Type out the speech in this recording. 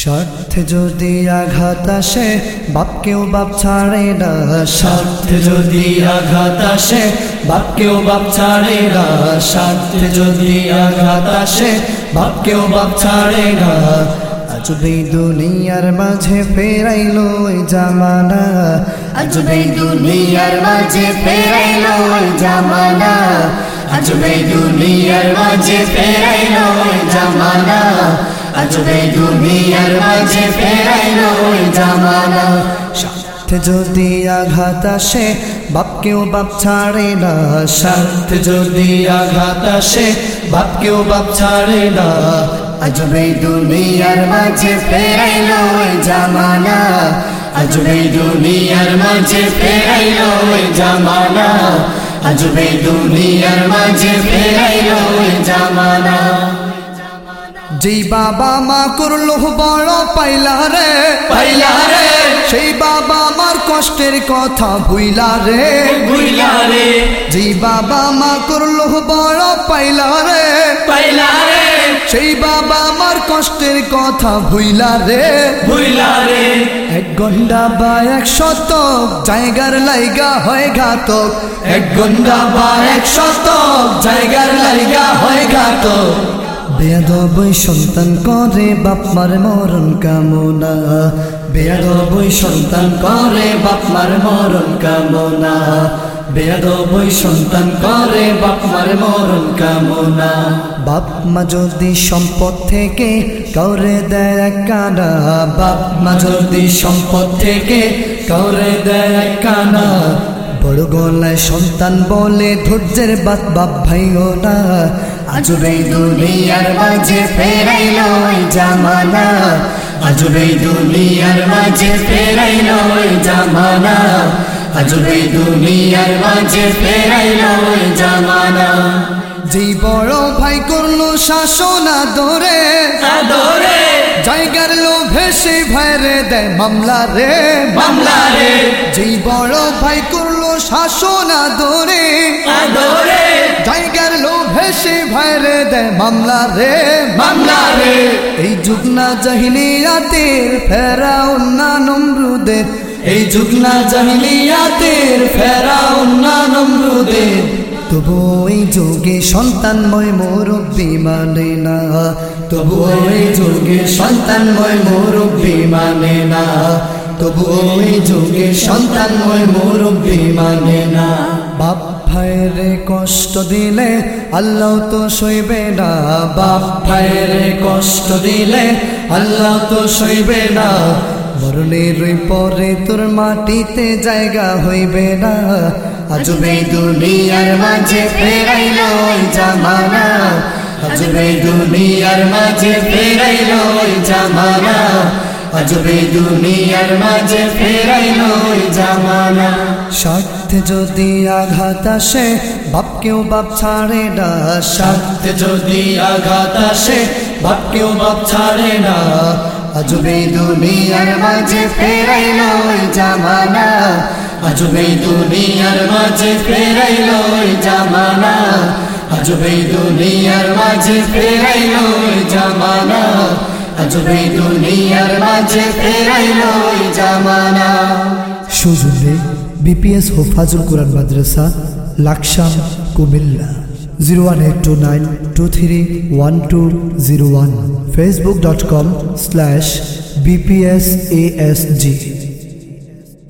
স্বার্থে যদি আঘাত আসে, বাপকেও বাপ ছাড়ে না। স্বার্থে যদি আঘাত আসে, বাপকেও বাপ ছাড়ে না। স্বার্থে যদি আঘাত আসে, বাপকেও বাপ ছাড়ে না। আজবে দুনিয়ার মাঝে ফেরাইলো ওই জামানা। আজবে দুনিয়ার মাঝে ফেরাইলো ওই জামানা। আজবে দুনিয়ার মাঝে ফেরাইলো ওই জামানা। আজবে দুনিয়ার মাঝে ফেরাইলো জামানা স্বার্থে যদি আঘাত আসে, বাপকেও বাপ ছাড়ে না। স্বার্থে যদি আঘাত আসে, বাপকেও বাপ ছাড়ে না। আজবে দুনিয়ার মাঝে ফেরাইলো জামানা। আজবে দুনিয়ার মাঝে ফেরাইলো জামানা। আজবে দুনিয়ার মাঝে ফেরাইলো জামানা। যেই বাবা মা করল বড় পাইলা রে পাইলা রে। সেই বাবা আমার কষ্টের কথা ভুইলা রে। ভুইলা রে। যেই বাবা মা করল বড় পাইলা রে পাইলা রে। সেই বাবা আমার কষ্টের কথা ভুইলা রে। ভুইলা রে। এক গন্ডা বা এক শতক জায়গার লাইগা হয় ঘাতক। এক গন্ডা বা এক শতক জায়গার লাইগা হয় ঘাতক। বেয়াদবই সন্তান করে, বাপমার মরণ কামনা। বেয়াদবই সন্তান করে, বাপমার মরণ কামনা। বেয়াদবই সন্তান করে, বাপমার মরণ কামনা। বাপ মা যদি সম্পদ থেকে কাউরে দেয় কানা বাপ মা যদি সম্পদ থেকে কাউরে দেয় কানা বড় গলায় সন্তান বলে ধৈর্যের বাত বাপ ভাইও না। আজবে দুনিয়ার মাঝে ফেরাইলো জামানা। আজবে দুনিয়ার মাঝে ফেরাইলো জামানা। আজবে দুনিয়ার মাঝে ফেরাইলো জামানা। যেই বড় ভাই করল শাসনা ধরে আদরে। জায়গার লোভে সে ভাইরে দেয় মামলা রে। মামলা রে। যেই বড় ভাই করল শাসনা ধরে আদরে। জায়গার লোভে সে ভাইরে দেয় মামলা রে। মামলা রে। এই যুগ না জাহিলিয়াতের ফেরা উন্না নমরুদের। এই যুগ না জাহিলিয়াতের ফেরা উন্না নমরুদের। তবু এই যুগে সন্তানময় মুরব্বী মানে না। তবু এই যুগে সন্তানময় মুরব্বী মানে না। তবু এই যুগে সন্তানময় মুরব্বী মানে না। বাপ ভাইরে কষ্ট দিলে আল্লাহ তো সইবে না। বাপ ভাইরে কষ্ট দিলে আল্লাহ তো সইবে না। মরণের পরে তোর মাটিতে জায়গা হইবে না। আজবে দুনিয়ার মাঝে ফেরাইলো ওই জামানা। আজবে দুনিয়ার মাঝে ফেরাইলো ওই জামানা। আজবে দুনিয়ার মাঝে ফেরাইলো জামানা। স্বার্থে যদি আঘাত আসে বাপকেও বাপ ছাড়ে না। স্বার্থে যদি আঘাত আসে বাপকেও বাপ ছাড়ে না। আজবে দুনিয়ার মাঝে ফেরাইলো জামানা। আজবে দুনিয়ার মাঝে ফেরাইলো জামানা। আজবে দুনিয়ার মাঝে ফেরাইলো জামানা। আজবে জামানা। সুজুলে বিপিএস হোফাজুল কোরআন মাদ্রাসা, Laksam, Comilla. Zero one eight two nine two three one two zero one facebook dot com slash BPS ASG